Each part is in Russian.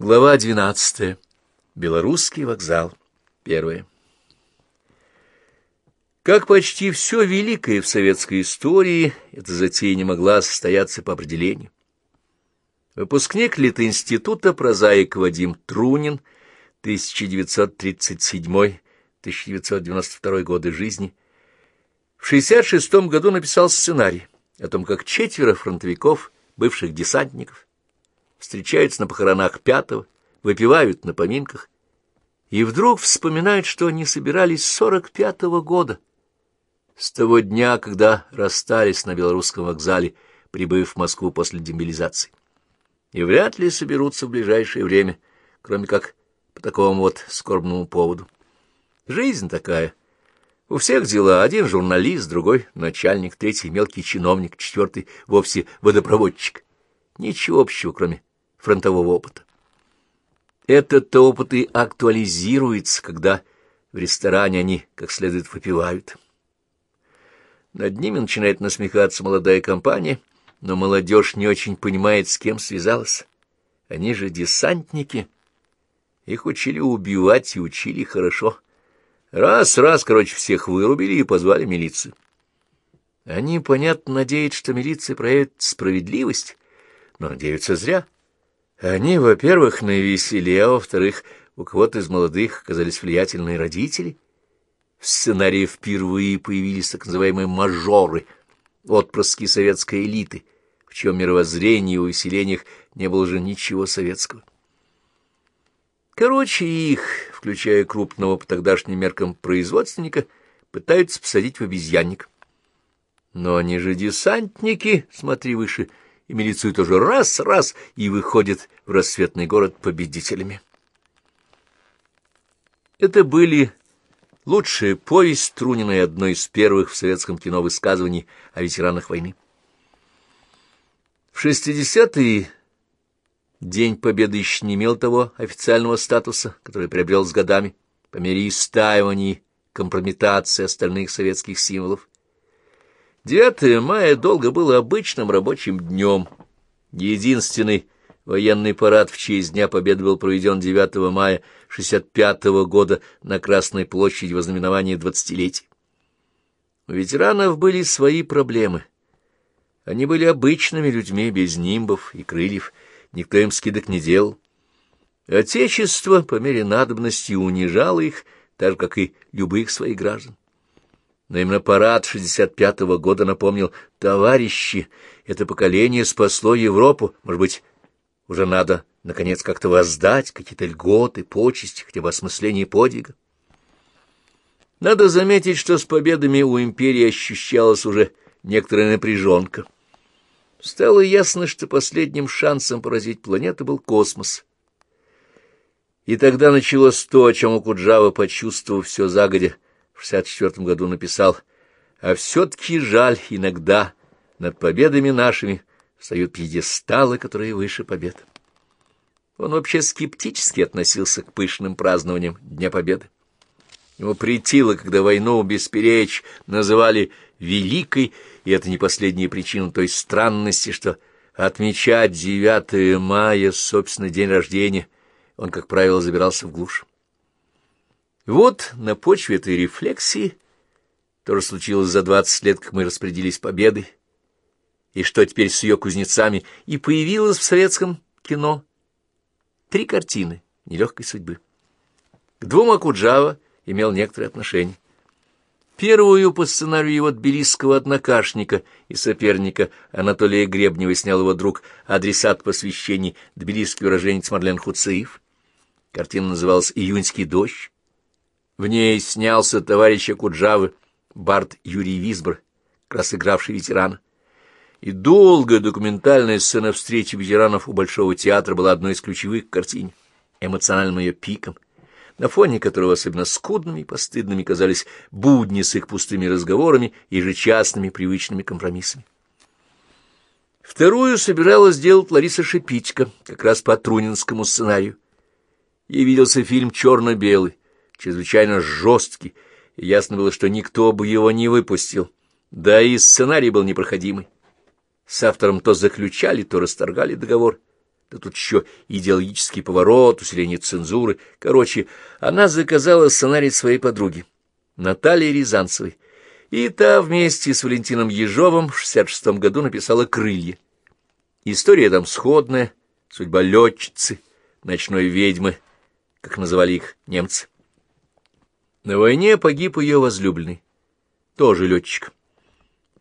Глава 12. Белорусский вокзал. Первое. Как почти все великое в советской истории, эта затея не могла состояться по определению. Выпускник Литинститута прозаик Вадим Трунин, 1937-1992 годы жизни, в 1966 году написал сценарий о том, как четверо фронтовиков, бывших десантников, встречаются на похоронах пятого, выпивают на поминках, и вдруг вспоминают, что они собирались сорок пятого года, с того дня, когда расстались на Белорусском вокзале, прибыв в Москву после демобилизации. И вряд ли соберутся в ближайшее время, кроме как по такому вот скорбному поводу. Жизнь такая. У всех дела. Один журналист, другой начальник, третий мелкий чиновник, четвертый вовсе водопроводчик. Ничего общего, кроме фронтового опыта. Этот опыт и актуализируется, когда в ресторане они как следует выпивают. Над ними начинает насмехаться молодая компания, но молодежь не очень понимает, с кем связалась. Они же десантники. Их учили убивать и учили хорошо. Раз-раз, короче, всех вырубили и позвали милицию. Они, понятно, надеются, что милиция проявит справедливость, но надеются зря. Они, во-первых, навеселе, а во-вторых, у кого-то из молодых оказались влиятельные родители. В сценарии впервые появились так называемые «мажоры», отпрыски советской элиты, в чьем мировоззрении и увеселениях не было же ничего советского. Короче, их, включая крупного по тогдашним меркам производственника, пытаются посадить в обезьянник. Но они же десантники, смотри выше, — и милицию тоже раз-раз и выходит в рассветный город победителями. Это были лучшая повесть Трунина и одно из первых в советском кино высказываний о ветеранах войны. В 60-е День Победы еще не имел того официального статуса, который приобрел с годами по мере истаивания компрометации остальных советских символов. 9 мая долго было обычным рабочим днем. Единственный военный парад в честь Дня Победы был проведен 9 мая 65 -го года на Красной площади во знаменование двадцатилетия. У ветеранов были свои проблемы. Они были обычными людьми, без нимбов и крыльев, никто им скидок не делал. Отечество по мере надобности унижало их, так же, как и любых своих граждан. Но именно парад 65-го года напомнил, товарищи, это поколение спасло Европу, может быть, уже надо, наконец, как-то воздать какие-то льготы, почести, хотя бы осмысление подвига. Надо заметить, что с победами у империи ощущалась уже некоторая напряженка. Стало ясно, что последним шансом поразить планету был космос. И тогда началось то, о чем Окуджава, почувствовав все загодя, в 64 году написал, «А все-таки жаль иногда над победами нашими встают пьедесталы, которые выше побед». Он вообще скептически относился к пышным празднованиям Дня Победы. Ему претило, когда войну бесперечь называли «великой», и это не последняя причина той странности, что отмечать 9 мая, собственно, день рождения, он, как правило, забирался в глушь. Вот на почве этой рефлексии, тоже случилось за двадцать лет, как мы распределились победой, и что теперь с ее кузнецами, и появилось в советском кино три картины нелегкой судьбы. К двум Акуджава имел некоторые отношения. Первую по сценарию его тбилисского однокашника и соперника Анатолия Гребнева снял его друг, адресат посвящений, тбилисский уроженец Марлен Хуцеев. Картина называлась «Июньский дождь». В ней снялся товарищ Акуджавы Барт Юрий Висбор, как ветерана. И долгая документальная сцена встречи ветеранов у Большого театра была одной из ключевых картин, эмоциональным ее пиком, на фоне которого особенно скудными и постыдными казались будни с их пустыми разговорами и ежечасными привычными компромиссами. Вторую собиралась сделать Лариса Шипитько, как раз по Трунинскому сценарию. Ей виделся фильм «Черно-белый», чрезвычайно жесткий, и ясно было, что никто бы его не выпустил. Да и сценарий был непроходимый. С автором то заключали, то расторгали договор. да тут еще идеологический поворот, усиление цензуры. Короче, она заказала сценарий своей подруги, Натальи Рязанцевой, и та вместе с Валентином Ежовым в 66 году написала «Крылья». История там сходная, судьба летчицы, ночной ведьмы, как называли их немцы. На войне погиб ее возлюбленный, тоже летчик.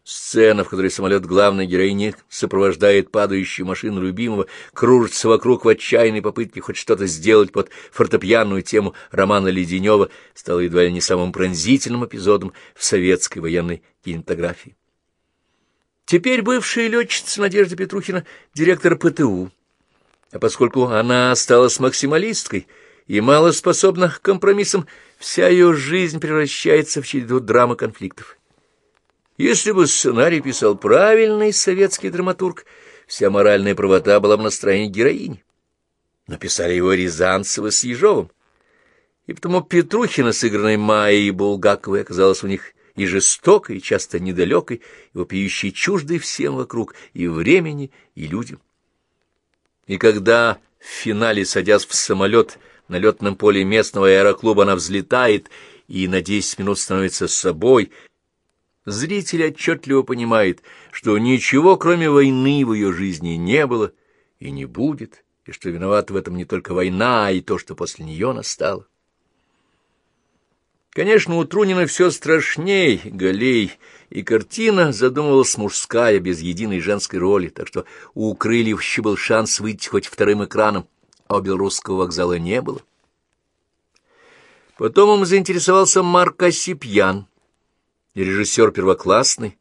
Сцена, в которой самолет главной героини сопровождает падающую машину любимого, кружится вокруг в отчаянной попытке хоть что-то сделать под фортепианную тему романа Леденева, стала едва ли не самым пронзительным эпизодом в советской военной кинематографии. Теперь бывшая летчица Надежда Петрухина — директор ПТУ. А поскольку она осталась максималисткой и мало способна к компромиссам, вся ее жизнь превращается в череду драмы конфликтов. Если бы сценарий писал правильный советский драматург, вся моральная правота была бы на стороне героини. Написали его Рязанцева с Ежовым. И потому Петрухина, сыгранной Майей Булгаковой, оказалась у них и жестокой, и часто недалекой, и вопиющей чуждой всем вокруг, и времени, и людям. И когда в финале, садясь в самолет на летном поле местного аэроклуба, она взлетает и на десять минут становится собой — Зритель отчетливо понимает, что ничего, кроме войны, в ее жизни не было и не будет, и что виноват в этом не только война, а и то, что после нее настало. Конечно, у Трунина все страшней, голей, и картина задумывалась мужская, без единой женской роли, так что у Крыльев еще был шанс выйти хоть вторым экраном, а у Белорусского вокзала не было. Потом им заинтересовался Марк Осипьян, режиссер первоклассный,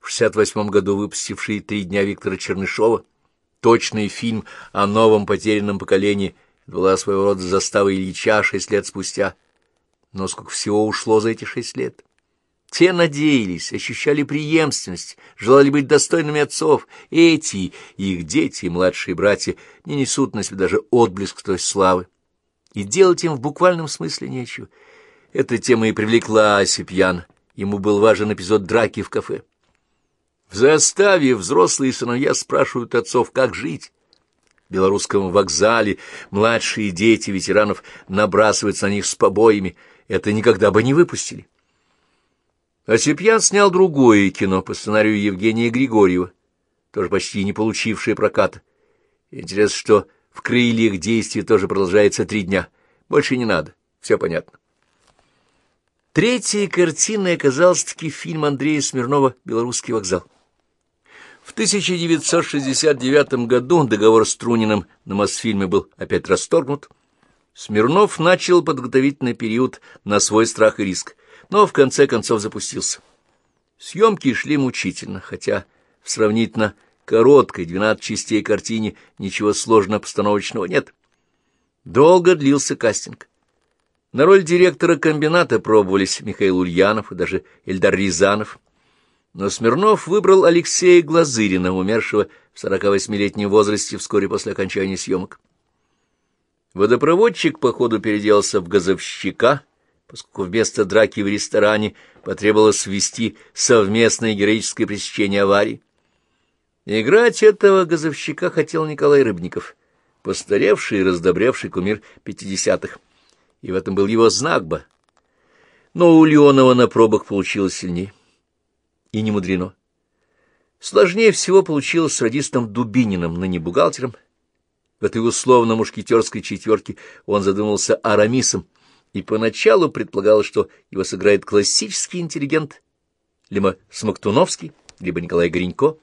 в 68 году выпустивший «Три дня» Виктора Чернышова, точный фильм о новом потерянном поколении, была своего рода застава Ильича шесть лет спустя. Но сколько всего ушло за эти шесть лет? Те надеялись, ощущали преемственность, желали быть достойными отцов. Эти, их дети и младшие братья не несут на себе даже отблеск той славы. И делать им в буквальном смысле нечего. Эта тема и привлекла Осипьяна Ему был важен эпизод драки в кафе. В заставе взрослые сыновья спрашивают отцов, как жить. В белорусском вокзале младшие дети ветеранов набрасываются на них с побоями. Это никогда бы не выпустили. Осипьян снял другое кино по сценарию Евгения Григорьева, тоже почти не получившее проката. Интересно, что в крыльях действие тоже продолжается три дня. Больше не надо, все понятно. Третьей картиной оказался-таки фильм Андрея Смирнова «Белорусский вокзал». В 1969 году договор с Труниным на Мосфильме был опять расторгнут. Смирнов начал подготовительный период на свой страх и риск, но в конце концов запустился. Съемки шли мучительно, хотя в сравнительно короткой 12 частей картине ничего сложного постановочного нет. Долго длился кастинг. На роль директора комбината пробовались Михаил Ульянов и даже Эльдар Рязанов. Но Смирнов выбрал Алексея Глазырина, умершего в 48-летнем возрасте вскоре после окончания съемок. Водопроводчик, по ходу, переделался в газовщика, поскольку вместо драки в ресторане потребовалось ввести совместное героическое пресечение аварии. Играть этого газовщика хотел Николай Рыбников, постаревший и раздобревший кумир пятидесятых и в этом был его знак бы. Но у Леонова на пробах получилось сильнее. И не мудрено. Сложнее всего получилось с радистом Дубининым, ныне бухгалтером. В этой условно-мушкетерской четверке он задумался Арамисом, и поначалу предполагалось, что его сыграет классический интеллигент, либо Смоктуновский, либо Николай Гринько.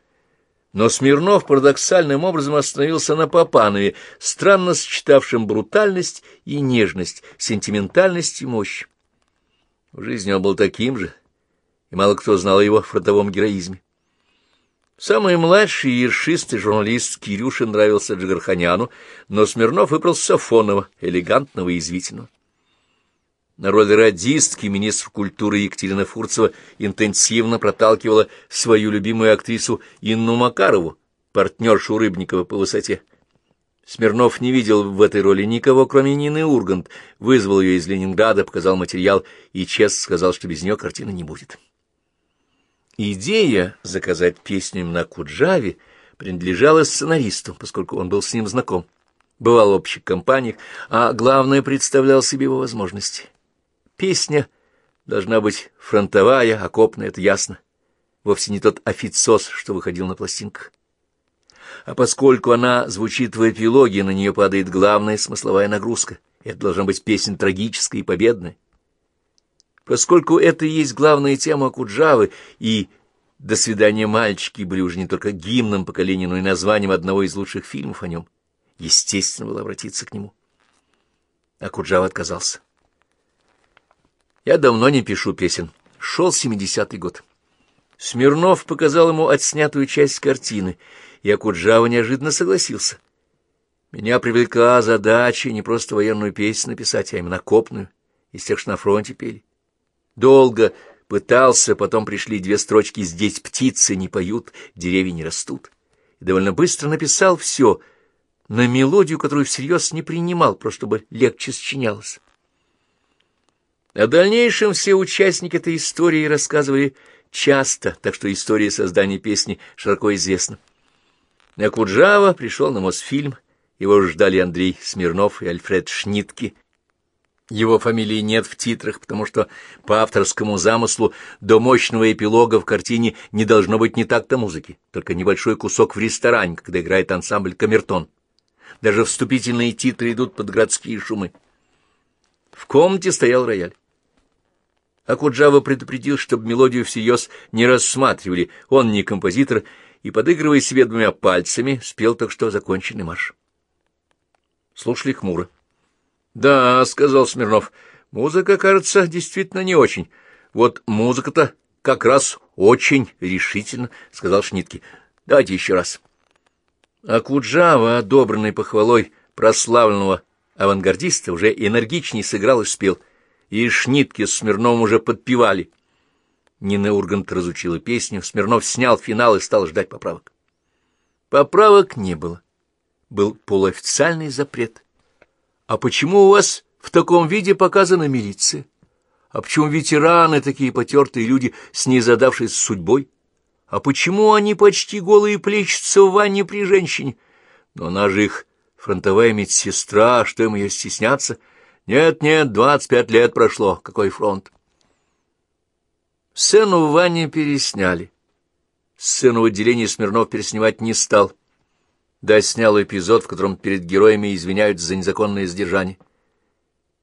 Но Смирнов парадоксальным образом остановился на Папанове, странно сочетавшем брутальность и нежность, сентиментальность и мощь. В жизни он был таким же, и мало кто знал его фронтовом героизме. Самый младший ершистый журналист Кирюшин нравился Джигарханяну, но Смирнов выбрал Сафонова, элегантного и извительного. На роль радистки министр культуры Екатерина Фурцева интенсивно проталкивала свою любимую актрису Инну Макарову, партнершу Рыбникова по высоте. Смирнов не видел в этой роли никого, кроме Нины Ургант, вызвал ее из Ленинграда, показал материал и честно сказал, что без нее картины не будет. Идея заказать песню на Куджаве принадлежала сценаристу, поскольку он был с ним знаком, бывал в общих компаниях, а главное представлял себе его возможности. Песня должна быть фронтовая, окопная, это ясно. Вовсе не тот официоз, что выходил на пластинках. А поскольку она звучит в эпилоге, на нее падает главная смысловая нагрузка. Это должна быть песня трагическая и победная. Поскольку это и есть главная тема Куджавы, и «До свидания, мальчики» были уже не только гимном поколения, но и названием одного из лучших фильмов о нем, естественно было обратиться к нему. А Куджава отказался. Я давно не пишу песен. Шел семидесятый год. Смирнов показал ему отснятую часть картины, и Акуджава неожиданно согласился. Меня привлекла задача не просто военную песню написать, а именно копную, из тех, что на фронте пели. Долго пытался, потом пришли две строчки «Здесь птицы не поют, деревья не растут». И довольно быстро написал все на мелодию, которую всерьез не принимал, просто чтобы легче сочинялось. О дальнейшем все участники этой истории рассказывали часто, так что история создания песни широко известна. Акуджава пришел на Мосфильм, его ждали Андрей Смирнов и Альфред Шнитки. Его фамилии нет в титрах, потому что по авторскому замыслу до мощного эпилога в картине не должно быть не так-то музыки, только небольшой кусок в ресторане, когда играет ансамбль «Камертон». Даже вступительные титры идут под городские шумы. В комнате стоял рояль. Акуджава предупредил, чтобы мелодию всерьез не рассматривали, он не композитор, и, подыгрывая себе двумя пальцами, спел так что законченный марш. Слушали хмуро. — Да, — сказал Смирнов, — музыка, кажется, действительно не очень. Вот музыка-то как раз очень решительно, — сказал Шнитки. — Давайте еще раз. Акуджава, одобренный похвалой прославленного авангардиста, уже энергичней сыграл и спел — и Шнитки с Смирновым уже подпевали. Нина Ургант разучила песню, Смирнов снял финал и стал ждать поправок. Поправок не было. Был полуофициальный запрет. А почему у вас в таком виде показана милиция? А почему ветераны, такие потертые люди с незадавшейся судьбой? А почему они почти голые плечатся в ванне при женщине? Но она же их фронтовая медсестра, что им ее стесняться — нет-нет, двадцать пять лет прошло. Какой фронт? Сцену в ванне пересняли. Сцену в отделении Смирнов переснимать не стал. Да снял эпизод, в котором перед героями извиняются за незаконное сдержание.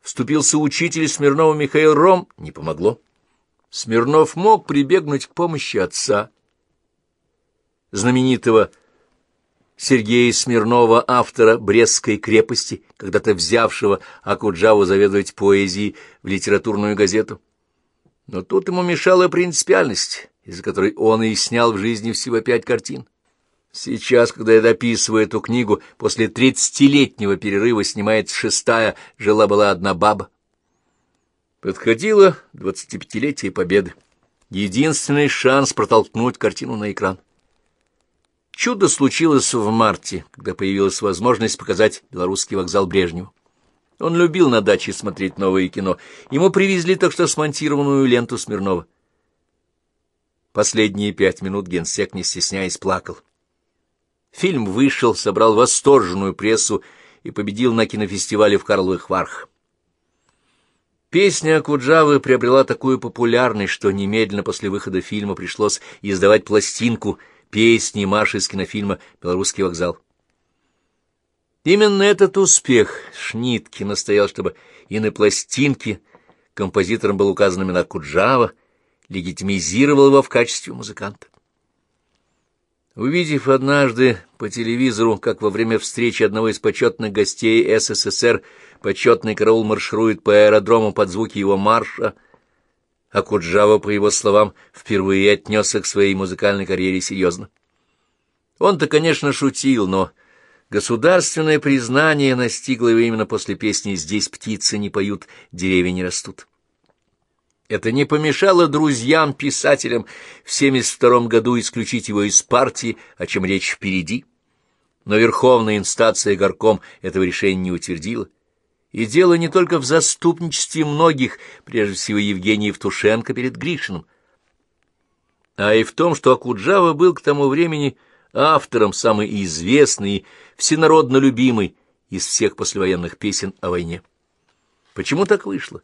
Вступился учитель Смирнова Михаил Ром, не помогло. Смирнов мог прибегнуть к помощи отца, знаменитого Сергея Смирнова, автора «Брестской крепости», когда-то взявшего Акуджаву заведовать поэзией в литературную газету. Но тут ему мешала принципиальность, из-за которой он и снял в жизни всего пять картин. Сейчас, когда я дописываю эту книгу, после тридцатилетнего перерыва снимается шестая «Жила-была одна баба». Подходило двадцатипятилетие Победы. Единственный шанс протолкнуть картину на экран. Чудо случилось в марте, когда появилась возможность показать белорусский вокзал Брежневу. Он любил на даче смотреть новое кино. Ему привезли так что смонтированную ленту Смирнова. Последние пять минут генсек, не стесняясь, плакал. Фильм вышел, собрал восторженную прессу и победил на кинофестивале в Карловых Варх. Песня Куджавы приобрела такую популярность, что немедленно после выхода фильма пришлось издавать пластинку — песни Маши из кинофильма «Белорусский вокзал». Именно этот успех Шнитки настоял, чтобы и на пластинке композитором был указан именно Куджава, легитимизировал его в качестве музыканта. Увидев однажды по телевизору, как во время встречи одного из почетных гостей СССР почетный караул марширует по аэродрому под звуки его марша, а Куджава, по его словам, впервые отнесся к своей музыкальной карьере серьезно. Он-то, конечно, шутил, но государственное признание настигло его именно после песни «Здесь птицы не поют, деревья не растут». Это не помешало друзьям-писателям в 72 году исключить его из партии, о чем речь впереди. Но Верховная инстанция горком этого решения не утвердила. И дело не только в заступничестве многих, прежде всего Евгения Евтушенко перед Гришиным, а и в том, что Акуджава был к тому времени автором самой известной и всенародно любимой из всех послевоенных песен о войне. Почему так вышло?